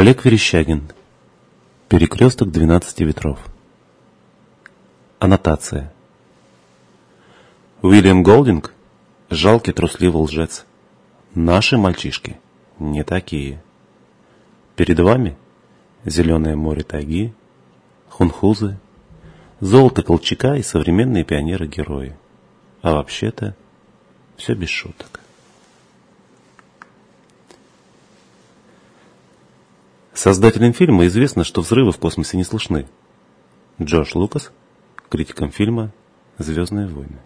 Олег Верещагин. Перекресток 12 ветров. Аннотация. Уильям Голдинг – жалкий трусливый лжец. Наши мальчишки не такие. Перед вами зеленое море тайги, хунхузы, золото Колчака и современные пионеры-герои. А вообще-то все без шуток. Создателям фильма известно, что взрывы в космосе не слышны. Джош Лукас, критиком фильма «Звездные войны».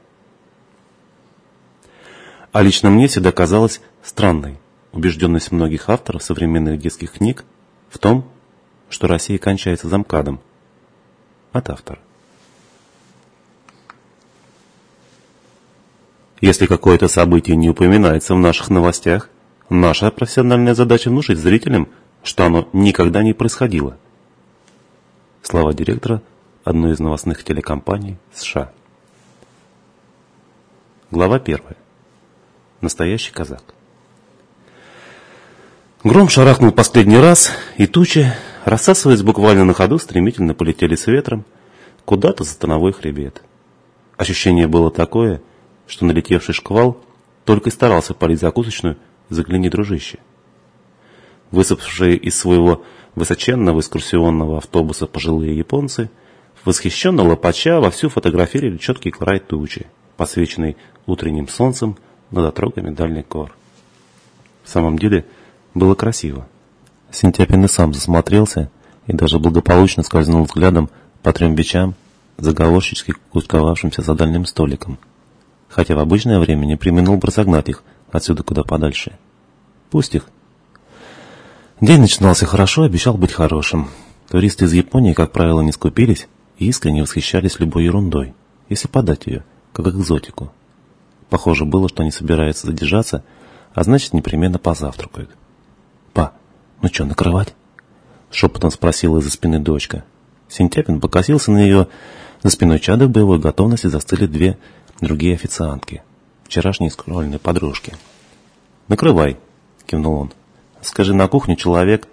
А лично мне всегда казалась странной убежденность многих авторов современных детских книг в том, что Россия кончается замкадом от автора. Если какое-то событие не упоминается в наших новостях, наша профессиональная задача внушить зрителям – что оно никогда не происходило. Слова директора одной из новостных телекомпаний США. Глава первая. Настоящий казак. Гром шарахнул последний раз, и тучи, рассасываясь буквально на ходу, стремительно полетели с ветром куда-то за становой хребет. Ощущение было такое, что налетевший шквал только и старался полить закусочную «Загляни, дружище» высыпавшие из своего высоченного экскурсионного автобуса пожилые японцы, восхищенно лопача вовсю фотографировали четкий край тучи, посвеченный утренним солнцем над отрогами дальних гор. В самом деле было красиво. Синтяпин и сам засмотрелся и даже благополучно скользнул взглядом по трем бичам, заговорщически кучковавшимся за дальним столиком, хотя в обычное время не применил бы разогнать их отсюда куда подальше. Пусть их День начинался хорошо, обещал быть хорошим. Туристы из Японии, как правило, не скупились и искренне восхищались любой ерундой, если подать ее, как экзотику. Похоже было, что они собираются задержаться, а значит, непременно позавтракают. «Па, ну что, накрывать?» Шепотом спросила из-за спины дочка. Синтяпин покосился на нее. За спиной чада в боевой готовности застыли две другие официантки. Вчерашние школьные подружки. «Накрывай», — кивнул он. Скажи, на кухню человек,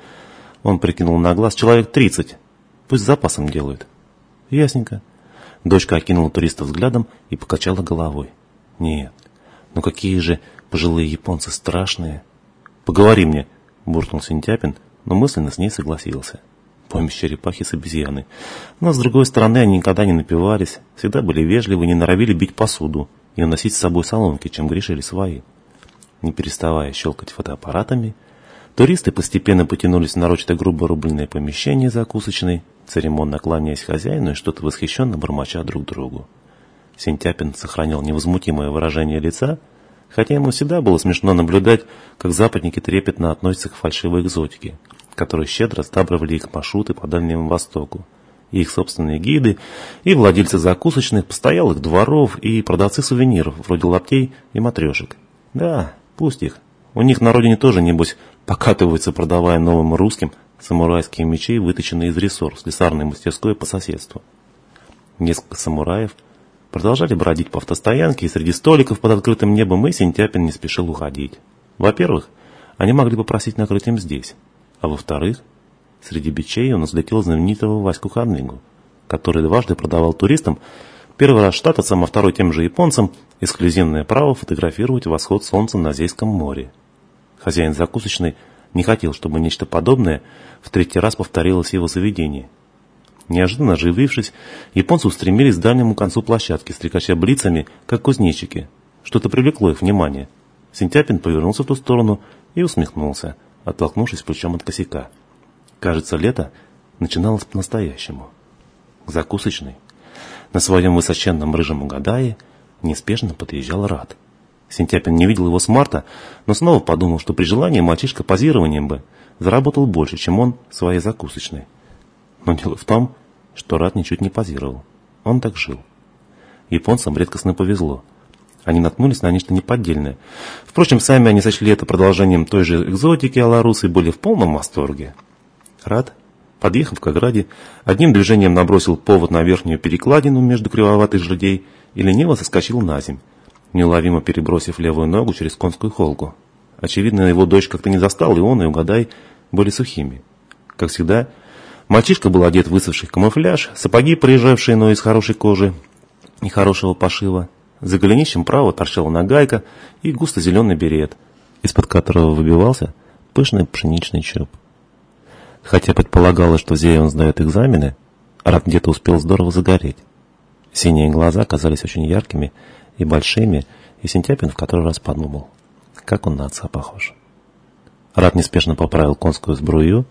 он прикинул на глаз, человек тридцать. Пусть запасом делают. Ясненько. Дочка окинула туриста взглядом и покачала головой. Нет, ну какие же пожилые японцы страшные. Поговори мне, буркнул Синтяпин, но мысленно с ней согласился. Помесь черепахи с обезьяны. Но, с другой стороны, они никогда не напивались, всегда были вежливы, не норовили бить посуду и уносить с собой соломки, чем грешили свои. Не переставая щелкать фотоаппаратами, Туристы постепенно потянулись в нарочито грубо рубленное помещение закусочной, церемонно кланяясь хозяину и что-то восхищенно бормоча друг другу. Сентяпин сохранял невозмутимое выражение лица, хотя ему всегда было смешно наблюдать, как западники трепетно относятся к фальшивой экзотике, которые щедро сдабривали их маршруты по Дальнему Востоку. И их собственные гиды, и владельцы закусочных, постоялых дворов, и продавцы сувениров, вроде лаптей и матрешек. Да, пусть их. У них на родине тоже, небось, покатываются, продавая новым русским самурайские мечи, выточенные из рессор с лесарной мастерской по соседству. Несколько самураев продолжали бродить по автостоянке, и среди столиков под открытым небом и Сентяпин не спешил уходить. Во-первых, они могли попросить накрыть им здесь, а во-вторых, среди бичей он взлетел знаменитого Ваську Хадвингу, который дважды продавал туристам первый раз штатовцам, а второй тем же японцам эксклюзивное право фотографировать восход солнца на Азийском море. Хозяин закусочной не хотел, чтобы нечто подобное в третий раз повторилось в его заведении. Неожиданно оживившись, японцы устремились к дальнему концу площадки, стрекача блицами, как кузнечики. Что-то привлекло их внимание. Сентяпин повернулся в ту сторону и усмехнулся, оттолкнувшись плечом от косяка. Кажется, лето начиналось по-настоящему. К закусочной. На своем высоченном рыжем угадае неспешно подъезжал Рад. Сентяпин не видел его с марта, но снова подумал, что при желании мальчишка позированием бы заработал больше, чем он своей закусочной. Но дело в том, что Рад ничуть не позировал. Он так жил. Японцам редкостно повезло. Они наткнулись на нечто неподдельное. Впрочем, сами они сочли это продолжением той же экзотики Аларуса и были в полном восторге. Рад, подъехав к ограде, одним движением набросил повод на верхнюю перекладину между кривоватых жердей и лениво соскочил на земь, неуловимо перебросив левую ногу через конскую холку. Очевидно, его дочь как-то не застал, и он, и угадай, были сухими. Как всегда, мальчишка был одет в высохший камуфляж, сапоги, приезжавшие, но из хорошей кожи и хорошего пошива. За голенищем право торчала нагайка и густо-зеленый берет, из-под которого выбивался пышный пшеничный череп. Хотя предполагалось, что здесь он сдает экзамены, Рад где-то успел здорово загореть. Синие глаза казались очень яркими и большими, и Сентяпин в который раз подумал, как он на отца похож. Рад неспешно поправил конскую сбрую,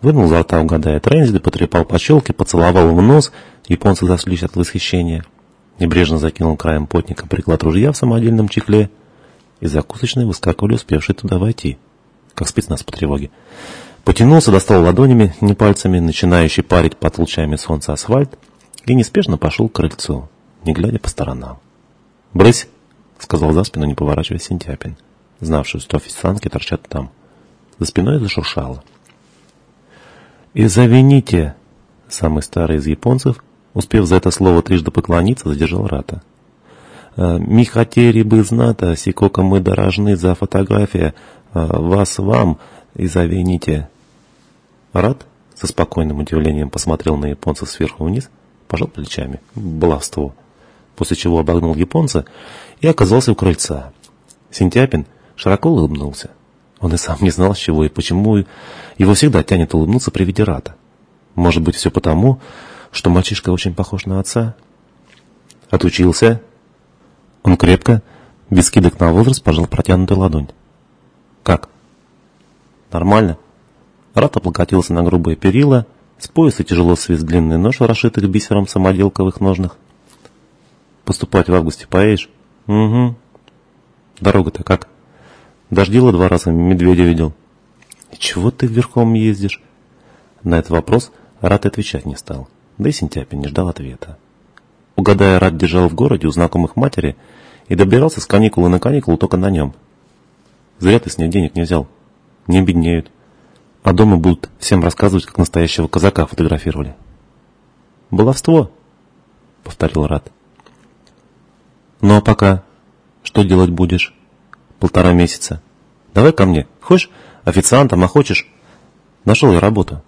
вынул изо рта, угадая трензиды, потрепал по щелке, поцеловал в нос, японцы заслись от восхищения, небрежно закинул краем потника приклад ружья в самодельном чехле, и закусочные выскакивали успевшие туда войти, как спецназ по тревоге. Потянулся, достал ладонями, не пальцами, начинающий парить под лучами солнца асфальт, и неспешно пошел к крыльцу, не глядя по сторонам. «Брысь!» — сказал за спину, не поворачиваясь Сентяпин, знавший, что официантки торчат там. За спиной зашуршало. «Извините!» — самый старый из японцев, успев за это слово трижды поклониться, задержал Рата. «Э, «Ми хотели бы знать, сикока мы дорожны за фотография, э, вас вам, извините!» Рад со спокойным удивлением посмотрел на японца сверху вниз, пожал плечами. Баловство. После чего обогнул японца и оказался у крыльца. Синтяпин широко улыбнулся. Он и сам не знал, с чего и почему его всегда тянет улыбнуться при виде Рата. Может быть, все потому, что мальчишка очень похож на отца? Отучился? Он крепко, без скидок на возраст, пожал протянутую ладонь. Как? Нормально? Рат облокотился на грубые перила, с пояса тяжело свист длинный нож, расшитых бисером самоделковых ножных. «Поступать в августе поедешь?» «Угу». «Дорога-то как?» «Дождила два раза, медведя видел». «И чего ты верхом ездишь?» На этот вопрос Рат отвечать не стал, да и Сентяпин не ждал ответа. Угадая, Рат держал в городе у знакомых матери и добирался с каникулы на каникулу только на нем. «Зря ты с них денег не взял. Не беднеют». А дома будут всем рассказывать, как настоящего казака фотографировали. «Баловство», — повторил Рад. «Ну а пока? Что делать будешь? Полтора месяца. Давай ко мне. Хочешь официантом, а хочешь? Нашел я работу».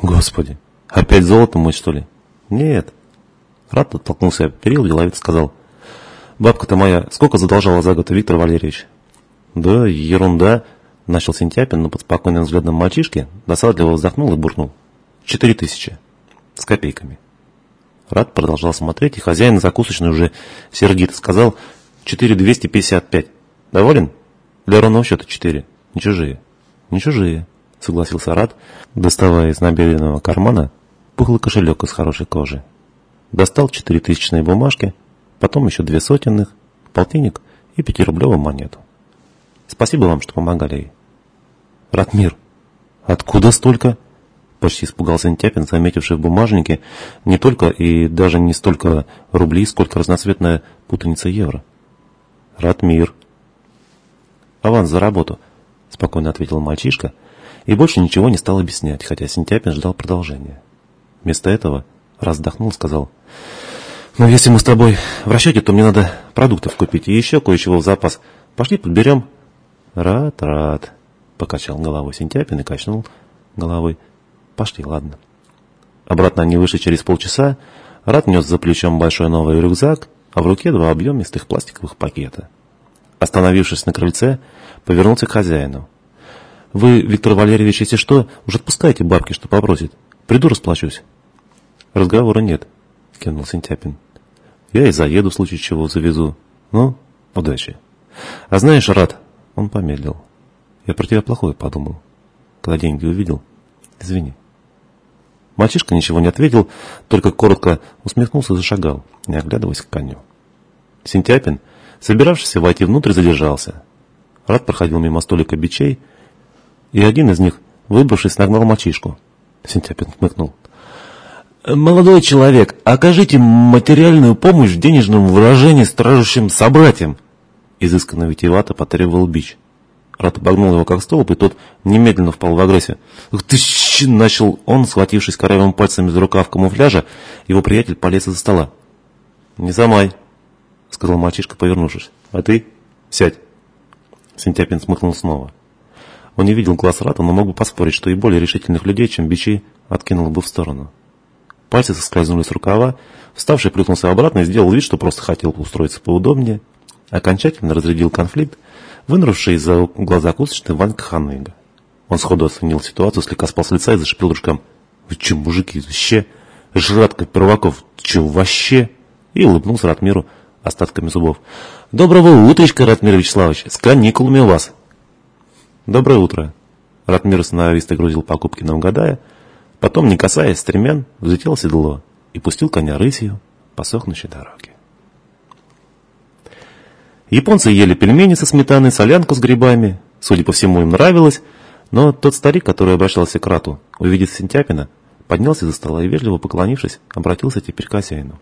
«Господи, опять золото мыть, что ли?» «Нет». Рад оттолкнулся от перил, деловито сказал. «Бабка-то моя сколько задолжала за год, Виктор Валерьевич?» «Да, ерунда. Начал Сентяпин, но под спокойным взглядом мальчишки досадливо вздохнул и буркнул. Четыре тысячи. С копейками. Рад продолжал смотреть, и хозяин закусочной уже сердито сказал четыре двести пятьдесят пять. Доволен? Для ровного счета четыре. Не чужие. Не чужие, согласился Рад, доставая из набедренного кармана пухлый кошелек из хорошей кожи. Достал четыре тысячные бумажки, потом еще две сотенных, полтинник и пятирублевую монету. Спасибо вам, что помогали ей. Ратмир, откуда столько? Почти испугался Антяпин, заметивший в бумажнике не только и даже не столько рублей, сколько разноцветная путаница евро. Ратмир. Аванс за работу, спокойно ответил мальчишка и больше ничего не стал объяснять, хотя Сентяпин ждал продолжения. Вместо этого раздохнул, сказал, «Ну, если мы с тобой в расчете, то мне надо продуктов купить и еще кое-чего в запас. Пошли подберем». «Рад, рад», — покачал головой Сентяпин и качнул головой. «Пошли, ладно». Обратно они вышли через полчаса. Рад нес за плечом большой новый рюкзак, а в руке два объемистых пластиковых пакета. Остановившись на крыльце, повернулся к хозяину. «Вы, Виктор Валерьевич, если что, уже отпускайте бабки, что попросит. Приду, расплачусь». «Разговора нет», — кинул Сентяпин. «Я и заеду, в случае чего завезу. Ну, удачи». «А знаешь, Рад, он помедлил. Я про тебя плохое подумал. Когда деньги увидел. Извини. Мальчишка ничего не ответил, только коротко усмехнулся и зашагал, не оглядываясь к коню. Сентяпин, собиравшийся войти внутрь, задержался. Рад проходил мимо столика бичей, и один из них, выбравшись, нагнал мальчишку. Сентяпин хмыкнул. «Молодой человек, окажите материальную помощь в денежном выражении стражущим собратьям!» изысканно витиевато потребовал бич. Рат обогнул его как столб, и тот немедленно впал в агрессию. «Ух ты, щ!» — начал он, схватившись корявым пальцами за рукав камуфляжа, его приятель полез из-за стола. «Не замай», — сказал мальчишка, повернувшись. «А ты? Сядь». Сентяпин смыкнул снова. Он не видел глаз Рата, но мог бы поспорить, что и более решительных людей, чем бичи, откинул бы в сторону. Пальцы соскользнули с рукава, вставший плюхнулся обратно и сделал вид, что просто хотел устроиться поудобнее. Окончательно разрядил конфликт, вынырнувший из-за угла закусочной Ванька Ханыга. Он сходу оценил ситуацию, слегка спал с лица и зашипел дружкам. «Вы че, мужики, вообще? Жратка Перваков, че, вообще?» И улыбнулся Ратмиру остатками зубов. «Доброго утречка, Ратмир Вячеславович, с каникулами у вас!» «Доброе утро!» Ратмир сноровисто грузил покупки на угадая, потом, не касаясь стремян, взлетел седло и пустил коня рысью по сохнущей дороге. Японцы ели пельмени со сметаной, солянку с грибами. Судя по всему, им нравилось, но тот старик, который обращался к Рату, увидев Сентяпина, поднялся за стола и, вежливо поклонившись, обратился теперь к хозяину.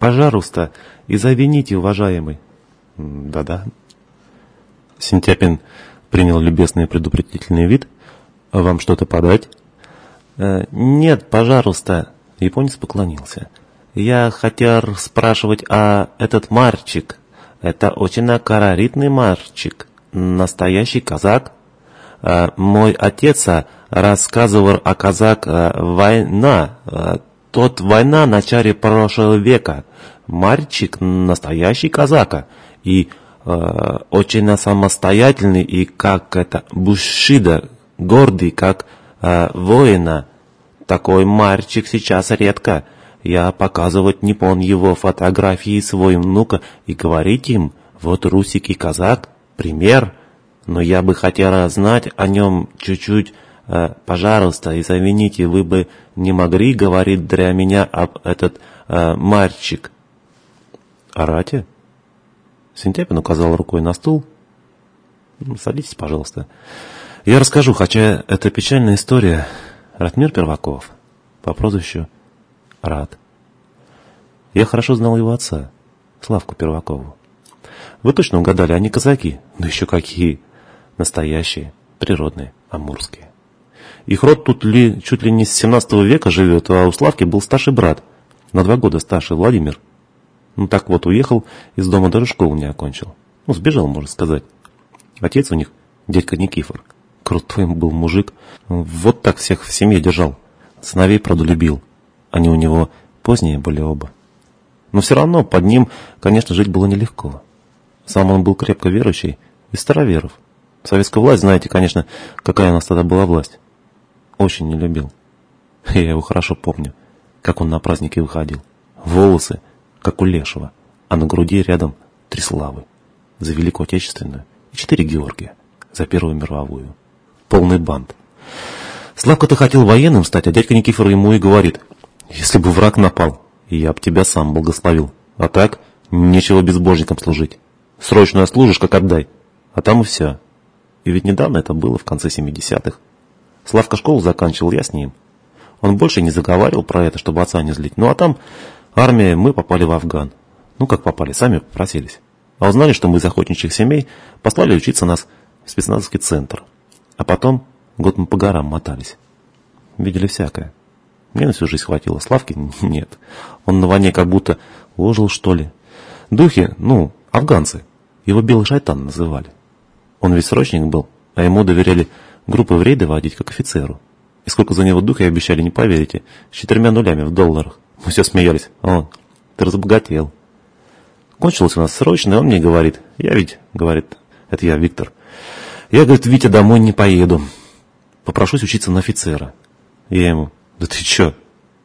«Пожалуйста, извините, уважаемый». «Да-да». Сентяпин принял любезный предупредительный вид. «Вам что-то подать?» «Э, «Нет, пожалуйста». Японец поклонился. «Я хотел спрашивать, а этот мальчик, это очень колоритный мальчик, настоящий казак?» э, «Мой отец рассказывал о казак э, война, тот война в начале прошлого века. Мальчик настоящий казака. И э, очень самостоятельный и как это бушида, гордый, как э, воина. Такой мальчик сейчас редко. Я показывать не пон его фотографии своим внука и говорить им, вот русский казак, пример. Но я бы хотела знать о нем чуть-чуть Э, пожалуйста, извините, вы бы не могли говорить для меня об этот э, мальчик? Арате? Сентяпин указал рукой на стул. «Ну, садитесь, пожалуйста. Я расскажу, хотя это печальная история. Ратмир Перваков, по прозвищу Рад. Я хорошо знал его отца, Славку Первакову. Вы точно угадали, они казаки. Да еще какие. Настоящие, природные, амурские. Их род тут ли, чуть ли не с 17 века живет, а у Славки был старший брат, на два года старше, Владимир. Ну так вот, уехал из дома, даже школу не окончил. Ну, сбежал, можно сказать. Отец у них, дядька Никифор, крутой был мужик. Вот так всех в семье держал. Сыновей, правда, любил. Они у него поздние были оба. Но все равно под ним, конечно, жить было нелегко. Сам он был крепко верующий и староверов. Советская власть, знаете, конечно, какая у нас тогда была власть очень не любил. Я его хорошо помню, как он на праздники выходил. Волосы, как у Лешего, а на груди рядом три славы. За Великую Отечественную и четыре Георгия. За Первую мировую. Полный банд. Славка-то хотел военным стать, а дядька Никифор ему и говорит, если бы враг напал, я б тебя сам благословил. А так, нечего безбожникам служить. Срочно служишь, как отдай. А там и все. И ведь недавно это было, в конце 70-х. Славка школу заканчивал, я с ним. Он больше не заговаривал про это, чтобы отца не злить. Ну а там армия, мы попали в Афган. Ну как попали, сами попросились. А узнали, что мы из охотничьих семей, послали учиться нас в спецназовский центр. А потом год мы по горам мотались. Видели всякое. Мне на всю жизнь хватило. Славки нет. Он на войне как будто ложил, что ли. Духи, ну, афганцы. Его белый шайтан называли. Он ведь срочник был, а ему доверяли группы в рейды водить, как офицеру. И сколько за него духа обещали, не поверите, с четырьмя нулями в долларах. Мы все смеялись. Он, ты разбогател. Кончилось у нас срочно, и он мне говорит, я ведь, говорит, это я, Виктор. Я, говорит, Витя, домой не поеду. Попрошусь учиться на офицера. Я ему, да ты че,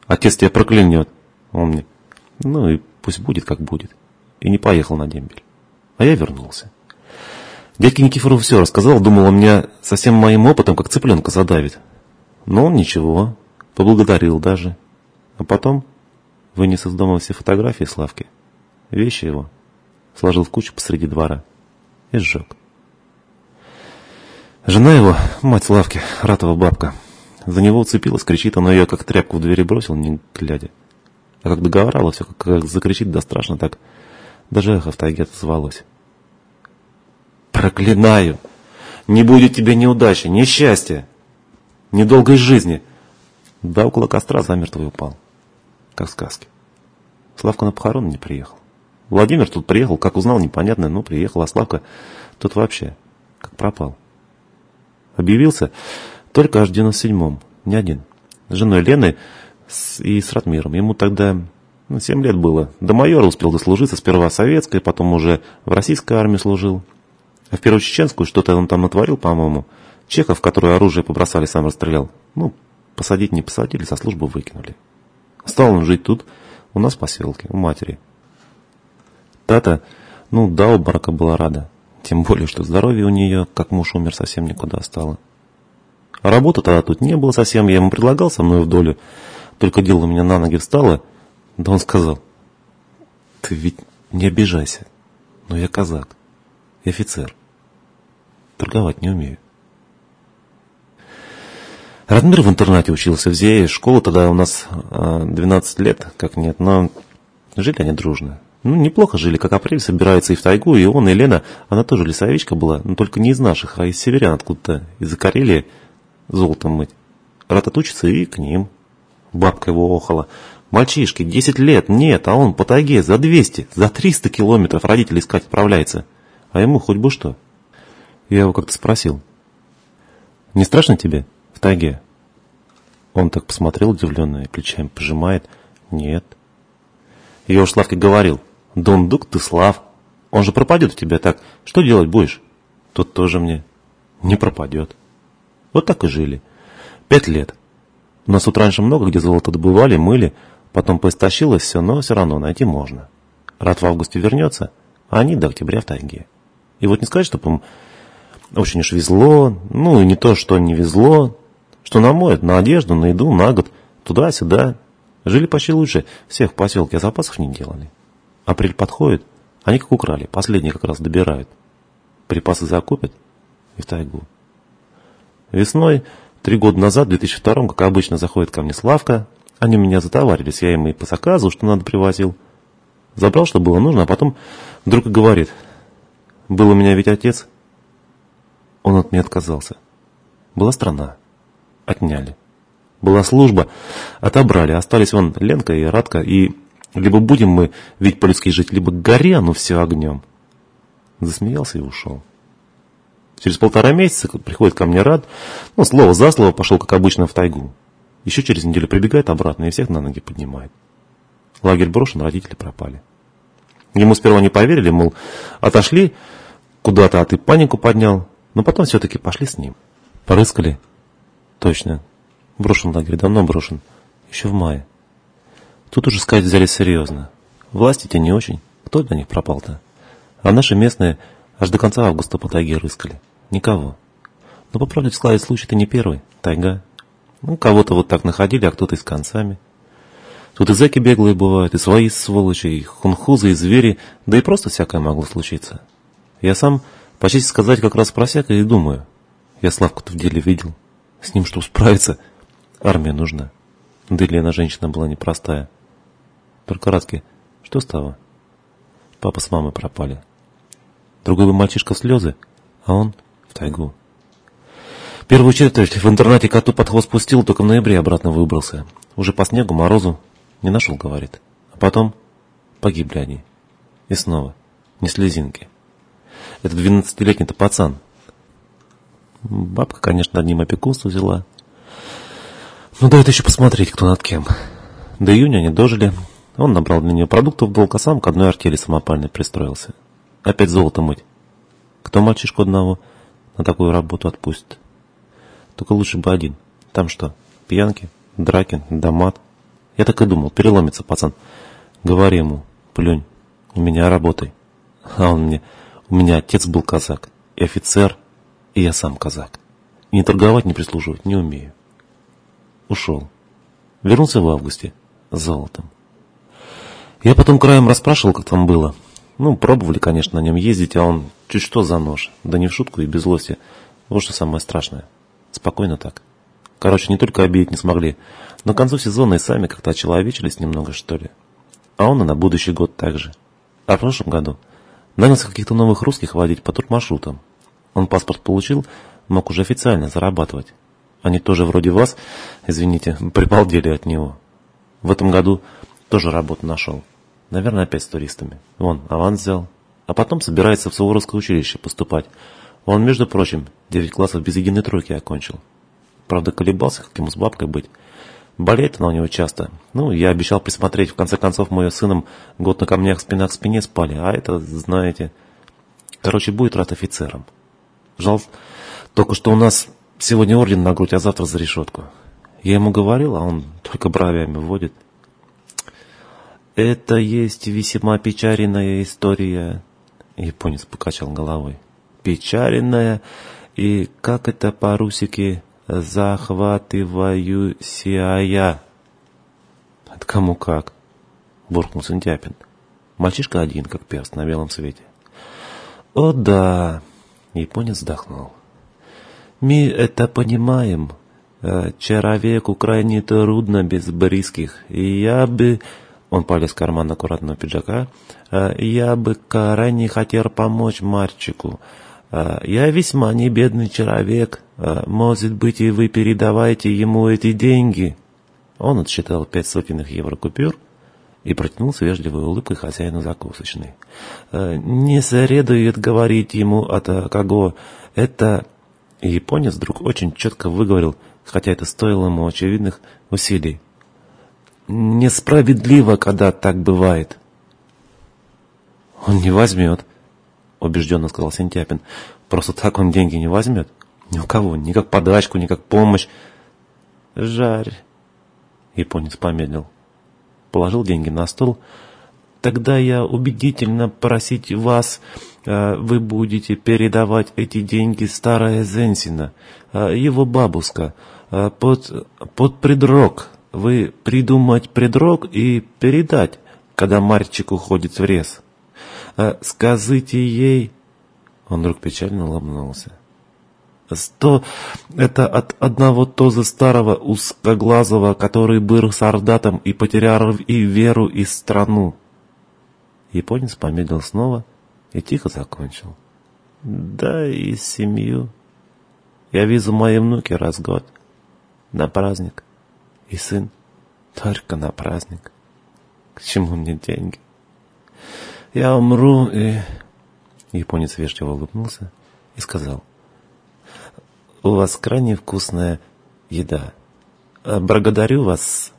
отец тебя проклянет. Мне, ну и пусть будет, как будет. И не поехал на дембель. А я вернулся. Дядьке Никифору все рассказал, думал, он меня совсем моим опытом, как цыпленка, задавит. Но он ничего, поблагодарил даже. А потом вынес из дома все фотографии Славки, вещи его, сложил в кучу посреди двора и сжег. Жена его, мать Славки, Ратова бабка, за него уцепилась, кричит, он ее как тряпку в двери бросил, не глядя. А как договаривала все, как, как закричит, да страшно так, даже эхо в тайге отозвалось. Проклинаю! Не будет тебе неудачи, несчастья, недолгой жизни. Да около костра замертво и упал, как в сказке. Славка на похороны не приехал. Владимир тут приехал, как узнал, непонятно, но приехал, а Славка тут вообще как пропал. Объявился только аж в 97-м, не один. С женой Леной и с Ратмиром. Ему тогда ну, 7 лет было. До майора успел дослужиться, сперва советской, потом уже в российской армии служил. А в первую чеченскую что-то он там натворил, по-моему. Чехов, который оружие побросали, сам расстрелял. Ну, посадить не посадили, со службы выкинули. Стал он жить тут, у нас в поселке, у матери. Тата, ну, до обморока была рада. Тем более, что здоровье у нее, как муж умер, совсем никуда стало. Работы тогда тут не было совсем. Я ему предлагал со мной в долю. Только дело у меня на ноги встало. Да он сказал, ты ведь не обижайся. Но я казак. И офицер. Торговать не умею. Радмир в интернате учился в ЗЕе. Школа тогда у нас 12 а, лет, как нет. Но жили они дружно. Ну, неплохо жили, как апрель собирается и в тайгу, и он, и Лена, она тоже лесовичка была, но только не из наших, а из северян откуда-то, из-за Карелии, золотом мыть. Рад отучится и к ним. Бабка его охала. Мальчишки, 10 лет, нет, а он по тайге за 200, за 300 километров родителей искать отправляется. А ему хоть бы что. Я его как-то спросил. Не страшно тебе в тайге? Он так посмотрел удивленно и плечами пожимает. Нет. Я уж Славке говорил. Дундук ты, Слав. Он же пропадет у тебя так. Что делать будешь? Тут тоже мне не пропадет. Вот так и жили. Пять лет. У нас тут раньше много где золото добывали, мыли, потом поистощилось все, но все равно найти можно. Рад в августе вернется, а они до октября в тайге. И вот не сказать, чтобы им очень уж везло, ну и не то, что не везло, что намоют на одежду, на еду, на год, туда-сюда. Жили почти лучше, всех в поселке, а запасов не делали. Апрель подходит, они как украли, последние как раз добирают. Припасы закупят и в тайгу. Весной, три года назад, в 2002 как обычно, заходит ко мне Славка. Они меня затоварились, я им и по заказу, что надо, привозил. Забрал, что было нужно, а потом вдруг и говорит. Был у меня ведь отец. Он от меня отказался. Была страна. Отняли. Была служба. Отобрали. Остались вон Ленка и Радка. И либо будем мы ведь по-людски жить, либо горе оно все огнем. Засмеялся и ушел. Через полтора месяца приходит ко мне Рад, ну, слово за слово пошел, как обычно, в тайгу. Еще через неделю прибегает обратно и всех на ноги поднимает. Лагерь брошен, родители пропали. Ему сперва не поверили, мол, отошли куда-то, а ты панику поднял. Но потом все-таки пошли с ним. Порыскали. Точно. Брошен лагерь, давно брошен. Еще в мае. Тут уже сказать взяли серьезно. Власти те не очень. Кто для них пропал-то? А наши местные Аж до конца августа по тайге рыскали. Никого. Но по правде складывать случай-то не первый. Тайга. Ну, кого-то вот так находили, а кто-то и с концами. Тут и зэки беглые бывают, и свои сволочи, и хунхузы, и звери, да и просто всякое могло случиться. Я сам, по чести сказать, как раз про всякое и думаю. Я Славку-то в деле видел. С ним, чтобы справиться, армия нужна. Да и Лена женщина была непростая. Только Радки, что с того? Папа с мамой пропали. Другой бы мальчишка в слезы, а он в тайгу. Первую четверть в интернате коту под хвост пустил, только в ноябре обратно выбрался. Уже по снегу, морозу не нашел, говорит. А потом погибли они. И снова, не слезинки. Это двенадцатилетний-то пацан. Бабка, конечно, одним опекунство взяла. Ну да это еще посмотреть, кто над кем. До июня они дожили. Он набрал для нее продуктов в долг, а сам к одной артели самопальной пристроился. Опять золото мыть. Кто мальчишку одного на такую работу отпустит? Только лучше бы один. Там что, пьянки, драки, домат? Я так и думал, переломится пацан. Говори ему, плюнь, у меня работай. А он мне, у меня отец был казак, и офицер, и я сам казак. И не торговать, не прислуживать не умею. Ушел. Вернулся в августе с золотом. Я потом краем расспрашивал, как там было. Ну, пробовали, конечно, на нем ездить, а он чуть что за нож. Да не в шутку и без злости. Вот что самое страшное. Спокойно так. Короче, не только обидеть не смогли, но к концу сезона и сами как-то очеловечились немного, что ли. А он и на будущий год также. А в прошлом году нанялся каких-то новых русских водить по турмаршрутам. Он паспорт получил, мог уже официально зарабатывать. Они тоже вроде вас, извините, припалдели от него. В этом году тоже работу нашел. Наверное, опять с туристами. Вон, аванс взял. А потом собирается в Суворовское училище поступать. Он, между прочим, девять классов без единой тройки окончил. Правда, колебался, как ему с бабкой быть. Болеет она у него часто. Ну, я обещал присмотреть. В конце концов, мы ее сыном год на камнях спина к спине спали. А это, знаете... Короче, будет рад офицером. Жал только, что у нас сегодня орден на грудь, а завтра за решетку. Я ему говорил, а он только бровями вводит. Это есть весьма печальная история. Японец покачал головой. Печальная и как это по-русски захватывающая. Это кому как? Буркнул Сантяпин. Мальчишка один, как перст на белом свете. О да, японец вздохнул. Мы это понимаем. Э, человеку крайне трудно без близких. И я бы... Он полез в карман аккуратного пиджака. «Э, «Я бы крайне хотел помочь мальчику. Э, я весьма не бедный человек. Может быть, и вы передавайте ему эти деньги?» Он отсчитал пять сотенных евро купюр и протянул с вежливой улыбкой хозяину закусочной. «Не следует говорить ему от кого. Это...» Японец вдруг очень четко выговорил, хотя это стоило ему очевидных усилий. Несправедливо, когда так бывает. Он не возьмет, убежденно сказал Сентяпин. Просто так он деньги не возьмет. Ни у кого, ни как подачку, ни как помощь. Жарь. Японец помедлил. Положил деньги на стол. Тогда я убедительно просить вас, э, вы будете передавать эти деньги старая Зенсина, э, его бабушка, э, под, под предрог вы придумать предрог и передать, когда мальчик уходит в рез. А скажите ей...» Он вдруг печально улыбнулся. «Сто — это от одного тоза старого узкоглазого, который был солдатом и потерял и веру, и страну». Японец помедлил снова и тихо закончил. «Да и семью. Я вижу мои внуки раз в год. На праздник и сын только на праздник. К чему мне деньги? Я умру и... Японец вежливо улыбнулся и сказал. У вас крайне вкусная еда. Благодарю вас